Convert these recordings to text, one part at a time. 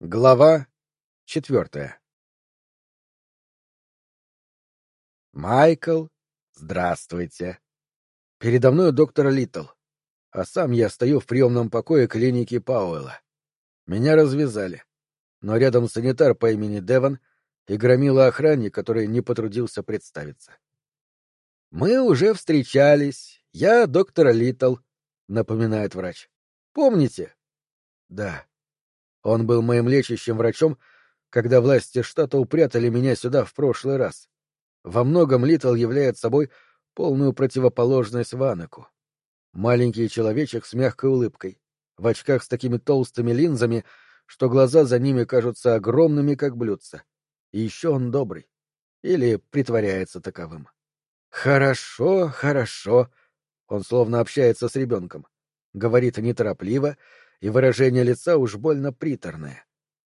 Глава четвертая Майкл, здравствуйте. Передо мной доктор Литтл, а сам я стою в приемном покое клиники Пауэлла. Меня развязали, но рядом санитар по имени Деван и громила охранник, который не потрудился представиться. «Мы уже встречались. Я доктор Литтл», — напоминает врач. «Помните?» «Да», он был моим лечащим врачом, когда власти штата упрятали меня сюда в прошлый раз. Во многом Литл является собой полную противоположность Ванеку. Маленький человечек с мягкой улыбкой, в очках с такими толстыми линзами, что глаза за ними кажутся огромными, как блюдца. И еще он добрый. Или притворяется таковым. «Хорошо, хорошо», он словно общается с ребенком. Говорит неторопливо и выражение лица уж больно приторное.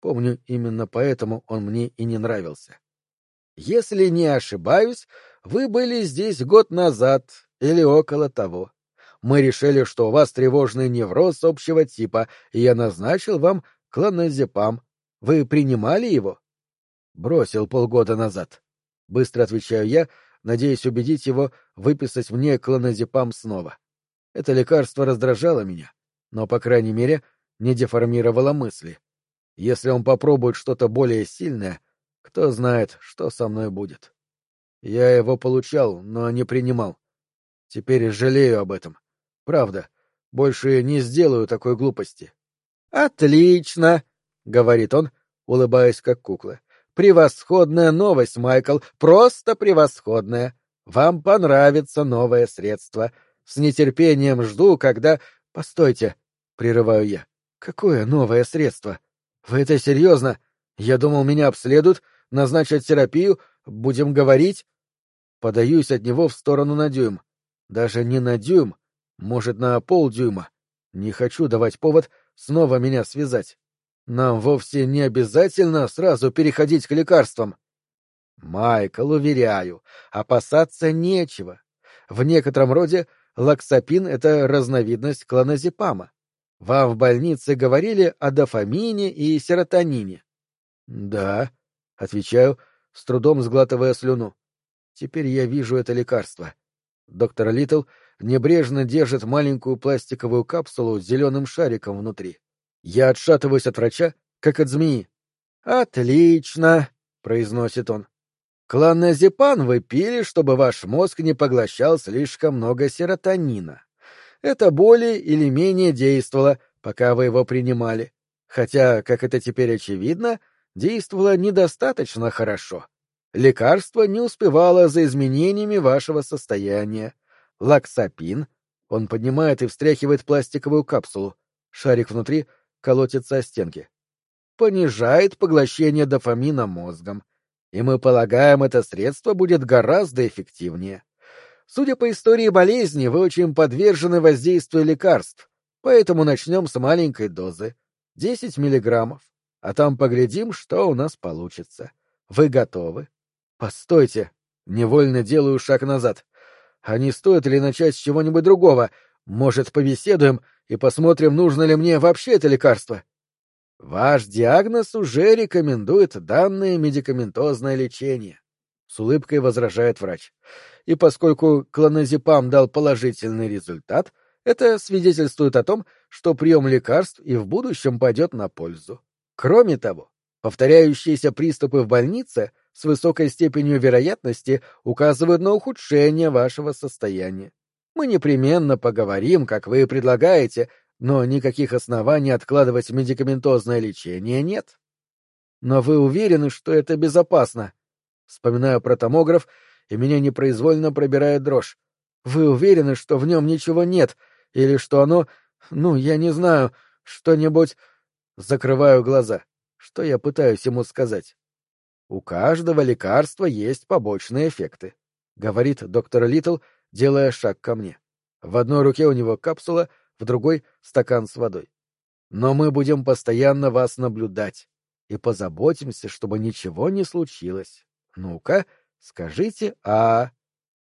Помню, именно поэтому он мне и не нравился. Если не ошибаюсь, вы были здесь год назад или около того. Мы решили, что у вас тревожный невроз общего типа, и я назначил вам клоназепам. Вы принимали его? Бросил полгода назад. Быстро отвечаю я, надеясь убедить его выписать мне клоназепам снова. Это лекарство раздражало меня но, по крайней мере, не деформировала мысли. Если он попробует что-то более сильное, кто знает, что со мной будет. Я его получал, но не принимал. Теперь жалею об этом. Правда, больше не сделаю такой глупости. «Отлично!» — говорит он, улыбаясь как кукла. «Превосходная новость, Майкл, просто превосходная. Вам понравится новое средство. С нетерпением жду, когда «Постойте», — прерываю я. «Какое новое средство? Вы это серьезно? Я думал, меня обследуют, назначат терапию, будем говорить...» Подаюсь от него в сторону на дюйм. Даже не на дюйм, может, на полдюйма. Не хочу давать повод снова меня связать. Нам вовсе не обязательно сразу переходить к лекарствам. Майкл, уверяю, опасаться нечего. В некотором роде Лаксапин — это разновидность клоназепама. Вам в больнице говорили о дофамине и серотонине. — Да, — отвечаю, с трудом сглатывая слюну. Теперь я вижу это лекарство. Доктор Литл небрежно держит маленькую пластиковую капсулу с зеленым шариком внутри. Я отшатываюсь от врача, как от змеи. «Отлично!» — произносит он. Клоназепам вы пили, чтобы ваш мозг не поглощал слишком много серотонина. Это более или менее действовало, пока вы его принимали. Хотя, как это теперь очевидно, действовало недостаточно хорошо. Лекарство не успевало за изменениями вашего состояния. Лаксапин, он поднимает и встряхивает пластиковую капсулу, шарик внутри колотится о стенки, понижает поглощение дофамина мозгом, и мы полагаем, это средство будет гораздо эффективнее. Судя по истории болезни, вы очень подвержены воздействию лекарств, поэтому начнем с маленькой дозы — 10 миллиграммов, а там поглядим, что у нас получится. Вы готовы? Постойте, невольно делаю шаг назад. А не стоит ли начать с чего-нибудь другого? Может, побеседуем и посмотрим, нужно ли мне вообще это лекарство? Ваш диагноз уже рекомендует данное медикаментозное лечение, с улыбкой возражает врач. И поскольку клоназепам дал положительный результат, это свидетельствует о том, что прием лекарств и в будущем пойдет на пользу. Кроме того, повторяющиеся приступы в больнице с высокой степенью вероятности указывают на ухудшение вашего состояния. Мы непременно поговорим, как вы предлагаете, но никаких оснований откладывать медикаментозное лечение нет. Но вы уверены, что это безопасно? Вспоминаю про томограф, и меня непроизвольно пробирает дрожь. Вы уверены, что в нем ничего нет, или что оно, ну, я не знаю, что-нибудь... Закрываю глаза. Что я пытаюсь ему сказать? У каждого лекарства есть побочные эффекты, говорит доктор Литл, делая шаг ко мне. В одной руке у него капсула, в другой — стакан с водой. Но мы будем постоянно вас наблюдать и позаботимся, чтобы ничего не случилось. Ну-ка, скажите «а».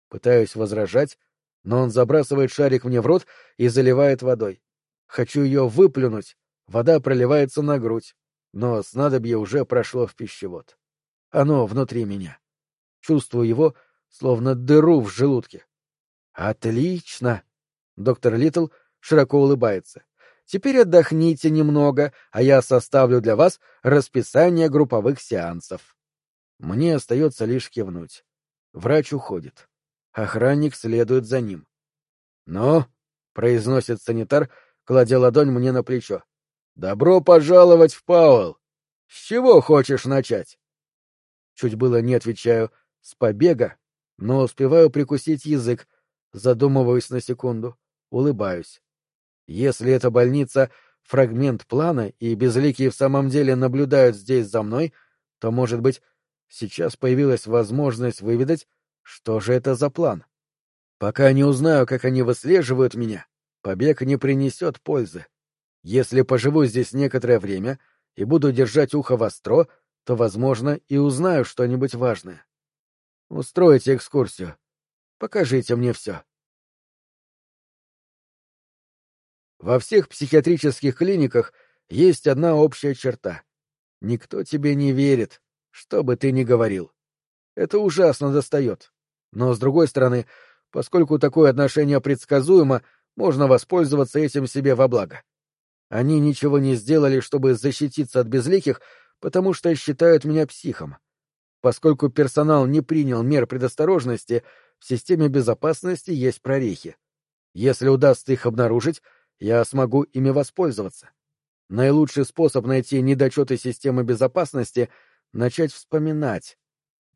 Пытаюсь возражать, но он забрасывает шарик мне в рот и заливает водой. Хочу ее выплюнуть, вода проливается на грудь. но снадобье уже прошло в пищевод. Оно внутри меня. Чувствую его, словно дыру в желудке. Отлично! Доктор Литл широко улыбается. Теперь отдохните немного, а я составлю для вас расписание групповых сеансов. Мне остается лишь кивнуть. Врач уходит. Охранник следует за ним. «Ну?» — произносит санитар, кладя ладонь мне на плечо. «Добро пожаловать в Пауэлл! С чего хочешь начать?» Чуть было не отвечаю «с побега», но успеваю прикусить язык, задумываюсь на секунду, улыбаюсь. Если эта больница — фрагмент плана, и безликие в самом деле наблюдают здесь за мной, то, может быть, сейчас появилась возможность выведать, что же это за план. Пока не узнаю, как они выслеживают меня, побег не принесет пользы. Если поживу здесь некоторое время и буду держать ухо востро, то, возможно, и узнаю что-нибудь важное. Устройте экскурсию. Покажите мне все. Во всех психиатрических клиниках есть одна общая черта. Никто тебе не верит, что бы ты ни говорил. Это ужасно достает. Но, с другой стороны, поскольку такое отношение предсказуемо, можно воспользоваться этим себе во благо. Они ничего не сделали, чтобы защититься от безликих, потому что считают меня психом. Поскольку персонал не принял мер предосторожности, в системе безопасности есть прорехи. Если удастся их обнаружить, я смогу ими воспользоваться. Наилучший способ найти недочеты системы безопасности — начать вспоминать,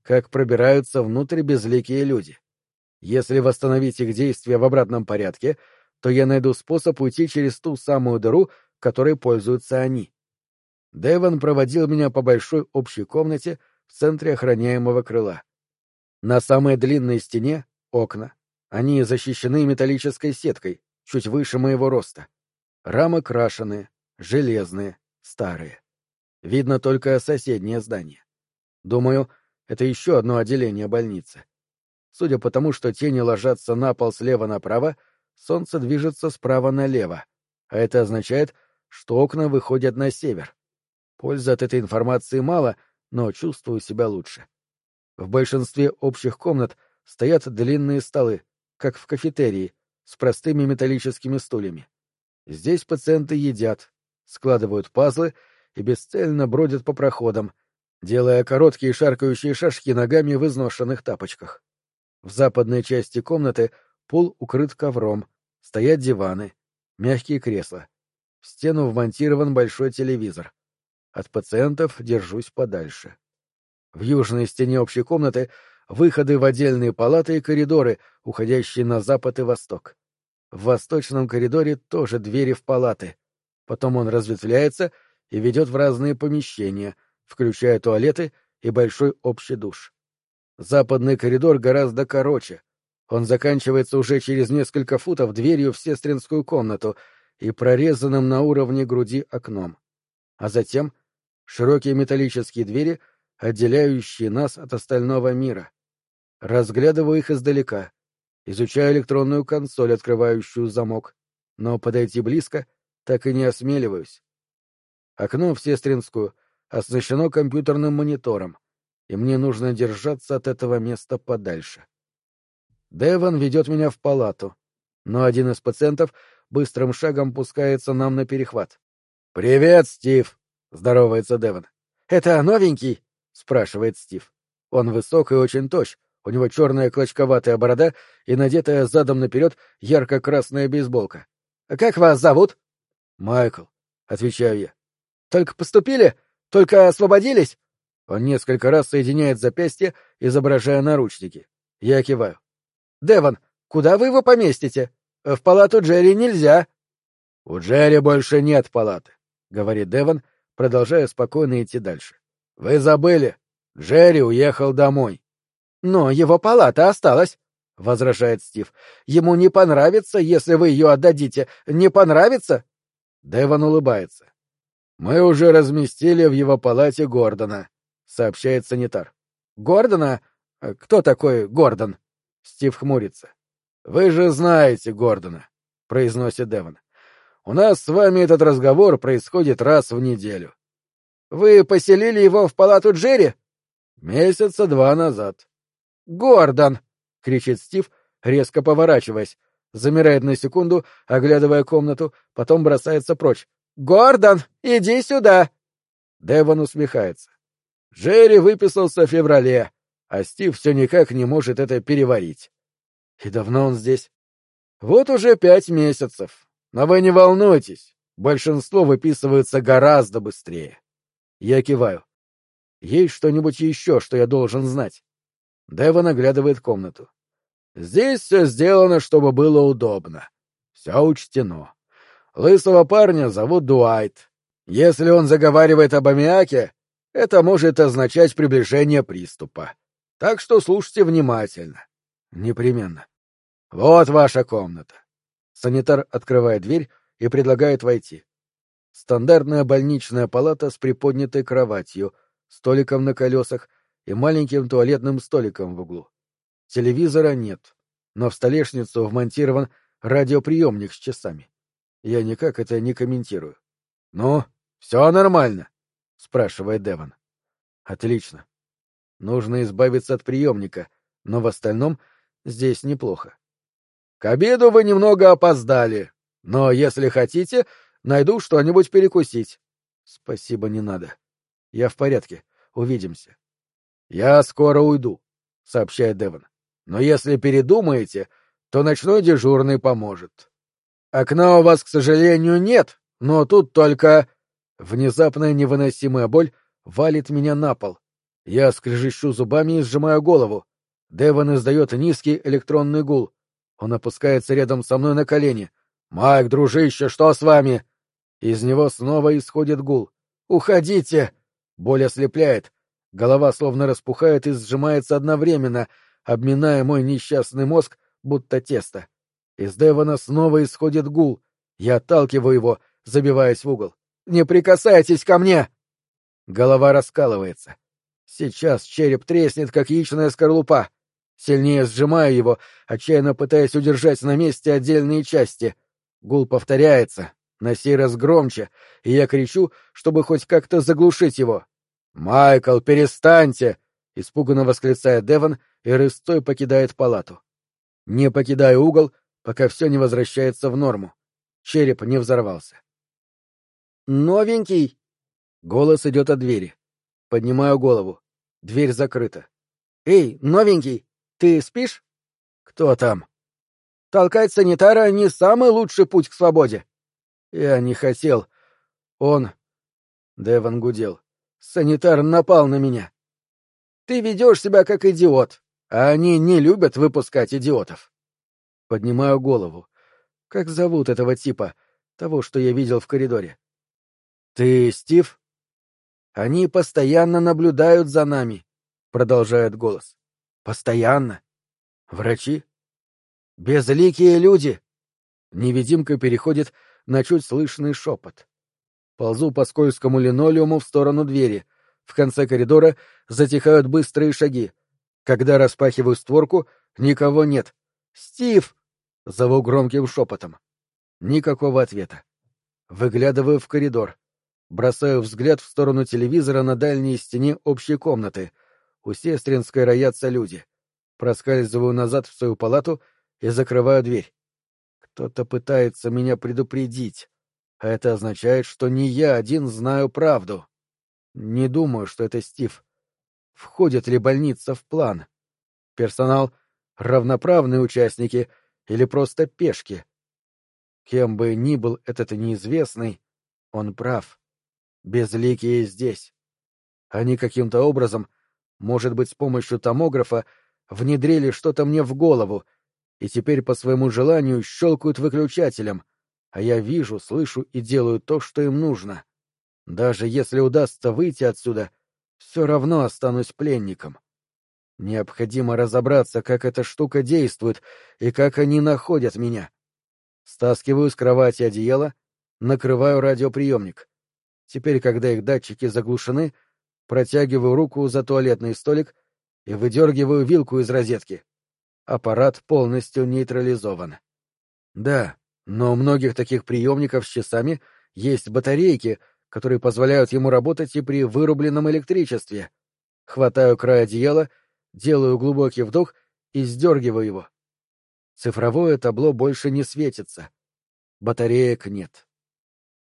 как пробираются внутрь безликие люди. Если восстановить их действия в обратном порядке, то я найду способ уйти через ту самую дыру, которой пользуются они. Дэвон проводил меня по большой общей комнате в центре охраняемого крыла. На самой длинной стене — окна. Они защищены металлической сеткой, чуть выше моего роста. Рамы крашеные, железные, старые. Видно только соседнее здание. Думаю, это еще одно отделение больницы. Судя по тому, что тени ложатся на пол слева направо, солнце движется справа налево, а это означает, что окна выходят на север. Пользы от этой информации мало, но чувствую себя лучше. В большинстве общих комнат стоят длинные столы, как в кафетерии, с простыми металлическими стульями. Здесь пациенты едят, складывают пазлы и бесцельно бродят по проходам, делая короткие шаркающие шажки ногами в изношенных тапочках. В западной части комнаты пол укрыт ковром, стоят диваны, мягкие кресла. В стену вмонтирован большой телевизор. От пациентов держусь подальше. В южной стене общей комнаты выходы в отдельные палаты и коридоры, уходящие на запад и восток. В восточном коридоре тоже двери в палаты. Потом он разветвляется и ведет в разные помещения, включая туалеты и большой общий душ. Западный коридор гораздо короче. Он заканчивается уже через несколько футов дверью в сестринскую комнату и прорезанным на уровне груди окном. А затем широкие металлические двери, отделяющие нас от остального мира. Разглядываю их издалека, изучаю электронную консоль, открывающую замок, но подойти близко так и не осмеливаюсь. Окно в сестринскую оснащено компьютерным монитором, и мне нужно держаться от этого места подальше. Деван ведет меня в палату, но один из пациентов быстрым шагом пускается нам на перехват. «Привет, Стив!» — здоровается Деван. «Это новенький?» — спрашивает Стив. Он высок и очень тощ, у него черная клочковатая борода и надетая задом наперед ярко-красная бейсболка. «А как вас зовут?» «Майкл», — отвечаю я. «Только поступили? Только освободились?» Он несколько раз соединяет запястья, изображая наручники. Я киваю. «Деван, куда вы его поместите? В палату Джерри нельзя». «У Джерри больше нет палаты», — говорит Деван, продолжая спокойно идти дальше. «Вы забыли. Джерри уехал домой». «Но его палата осталась», — возражает Стив. «Ему не понравится, если вы ее отдадите. Не понравится?» Деван улыбается. «Мы уже разместили в его палате Гордона», — сообщает санитар. «Гордона? Кто такой Гордон?» Стив хмурится. «Вы же знаете Гордона», — произносит Деван. «У нас с вами этот разговор происходит раз в неделю». Вы поселили его в палату Джерри? Месяца два назад. Гордон! кричит Стив, резко поворачиваясь. Замирает на секунду, оглядывая комнату, потом бросается прочь. «Гордон, иди сюда!» Девон усмехается. Джерри выписался в феврале, а Стив все никак не может это переварить. И давно он здесь? Вот уже пять месяцев. Но вы не волнуйтесь, большинство выписываются гораздо быстрее. Я киваю. Есть что-нибудь еще, что я должен знать? Девон оглядывает комнату. Здесь все сделано, чтобы было удобно. Все учтено. Лысого парня зовут Дуайт. Если он заговаривает об аммиаке, это может означать приближение приступа. Так что слушайте внимательно. Непременно. Вот ваша комната. Санитар открывает дверь и предлагает войти. Стандартная больничная палата с приподнятой кроватью, столиком на колесах и маленьким туалетным столиком в углу. Телевизора нет, но в столешницу вмонтирован радиоприемник с часами. Я никак это не комментирую. — Ну, все нормально? — спрашивает Деван. — Отлично. Нужно избавиться от приемника, но в остальном здесь неплохо. — К обеду вы немного опоздали, но, если хотите, найду что-нибудь перекусить. — Спасибо, не надо. Я в порядке. Увидимся. — Я скоро уйду, — сообщает Деван. — Но если передумаете, то ночной дежурный поможет. Окна у вас, к сожалению, нет, но тут только... Внезапная невыносимая боль валит меня на пол. Я скрежещу зубами и сжимаю голову. Деван издает низкий электронный гул. Он опускается рядом со мной на колени. «Майк, дружище, что с вами?» Из него снова исходит гул. «Уходите!» Боль ослепляет. Голова словно распухает и сжимается одновременно, обминая мой несчастный мозг, будто тесто. Из Девона снова исходит гул. Я отталкиваю его, забиваясь в угол. «Не прикасайтесь ко мне!» Голова раскалывается. Сейчас череп треснет, как яичная скорлупа. Сильнее сжимаю его, отчаянно пытаясь удержать на месте отдельные части. Гул повторяется, на сей раз громче, и я кричу, чтобы хоть как-то заглушить его. «Майкл, перестаньте!» — испуганно восклицает Девон, и рысцой покидает палату. Не покидаю угол, пока все не возвращается в норму. Череп не взорвался. «Новенький!» Голос идет от двери. Поднимаю голову. Дверь закрыта. «Эй, новенький, ты спишь?» «Кто там?» «Толкать санитара не самый лучший путь к свободе». «Я не хотел. Он...» Деван гудел. «Санитар напал на меня». «Ты ведешь себя как идиот, а они не любят выпускать идиотов». Поднимаю голову. Как зовут этого типа, того, что я видел в коридоре? Ты Стив? Они постоянно наблюдают за нами, продолжает голос. Постоянно. Врачи? Безликие люди. Невидимка переходит на чуть слышный шепот. Ползу по скользкому линолеуму в сторону двери. В конце коридора затихают быстрые шаги. Когда распахиваю створку, никого нет. «Стив!» — зову громким шепотом. Никакого ответа. Выглядываю в коридор. Бросаю взгляд в сторону телевизора на дальней стене общей комнаты. У сестринской роятся люди. Проскальзываю назад в свою палату и закрываю дверь. Кто-то пытается меня предупредить. А это означает, что не я один знаю правду. Не думаю, что это Стив. Входит ли больница в план? Персонал — равноправные участники или просто пешки? Кем бы ни был этот неизвестный, он прав. Безликие здесь. Они каким-то образом, может быть, с помощью томографа, внедрили что-то мне в голову и теперь по своему желанию щелкают выключателем, а я вижу, слышу и делаю то, что им нужно. Даже если удастся выйти отсюда — все равно останусь пленником. Необходимо разобраться, как эта штука действует и как они находят меня. Стаскиваю с кровати одеяло, накрываю радиоприемник. Теперь, когда их датчики заглушены, протягиваю руку за туалетный столик и выдергиваю вилку из розетки. Аппарат полностью нейтрализован. Да, но у многих таких приемников с часами есть батарейки, которые позволяют ему работать и при вырубленном электричестве. Хватаю край одеяла, делаю глубокий вдох и сдергиваю его. Цифровое табло больше не светится. Батареек нет.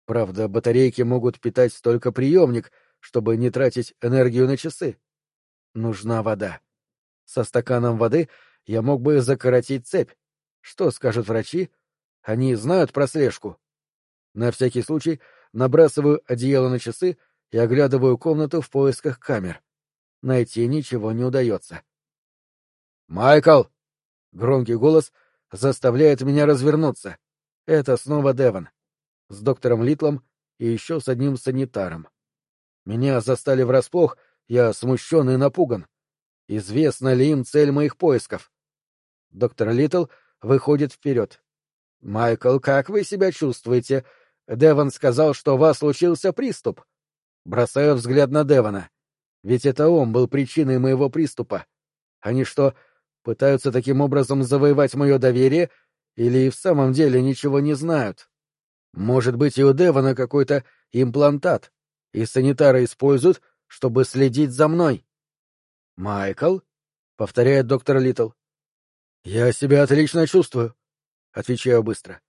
Правда, батарейки могут питать только приемник, чтобы не тратить энергию на часы. Нужна вода. Со стаканом воды я мог бы закоротить цепь. Что скажут врачи? Они знают про слежку. На всякий случай набрасываю одеяло на часы и оглядываю комнату в поисках камер. Найти ничего не удается. «Майкл!» — громкий голос заставляет меня развернуться. Это снова Деван. С доктором Литлом и еще с одним санитаром. Меня застали врасплох, я смущен и напуган. Известна ли им цель моих поисков? Доктор Литл выходит вперед. «Майкл, как вы себя чувствуете? Деван сказал, что у вас случился приступ». Бросаю взгляд на Девана. Ведь это он был причиной моего приступа. Они что, пытаются таким образом завоевать мое доверие или в самом деле ничего не знают? Может быть, и у Девана какой-то имплантат, и санитары используют, чтобы следить за мной. «Майкл?» — повторяет доктор Литл. «Я себя отлично чувствую», — отвечаю быстро.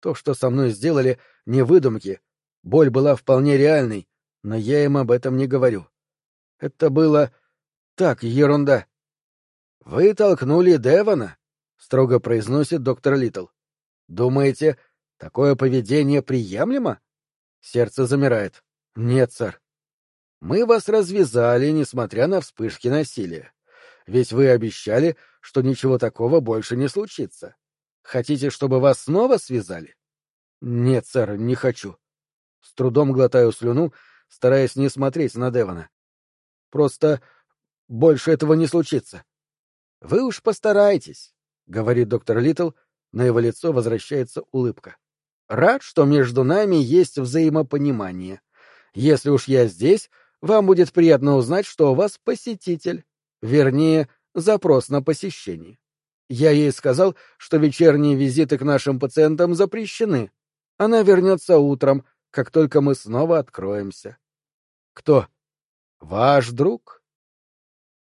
То, что со мной сделали, не выдумки. Боль была вполне реальной, но я им об этом не говорю. Это было... так, ерунда. «Вы толкнули Девона?» — строго произносит доктор Литл. «Думаете, такое поведение приемлемо?» Сердце замирает. «Нет, сэр. Мы вас развязали, несмотря на вспышки насилия. Ведь вы обещали, что ничего такого больше не случится. Хотите, чтобы вас снова связали?» «Нет, сэр, не хочу». С трудом глотаю слюну, стараясь не смотреть на Девона. «Просто больше этого не случится. — Вы уж постарайтесь, — говорит доктор Литл, на его лицо возвращается улыбка. — Рад, что между нами есть взаимопонимание. Если уж я здесь, вам будет приятно узнать, что у вас посетитель, вернее, запрос на посещение. Я ей сказал, что вечерние визиты к нашим пациентам запрещены. Она вернется утром, как только мы снова откроемся. Кто? Ваш друг?